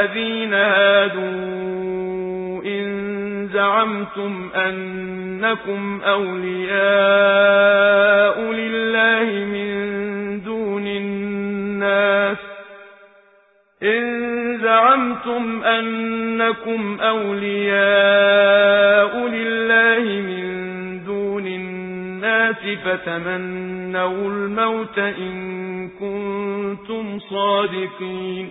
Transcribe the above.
الذين هادوا إن زعمتم أنكم أولياء لله من دون الناس إن زعمتم أنكم أولياء لله من دون الناس فتمنوا الموت إن كنتم صادقين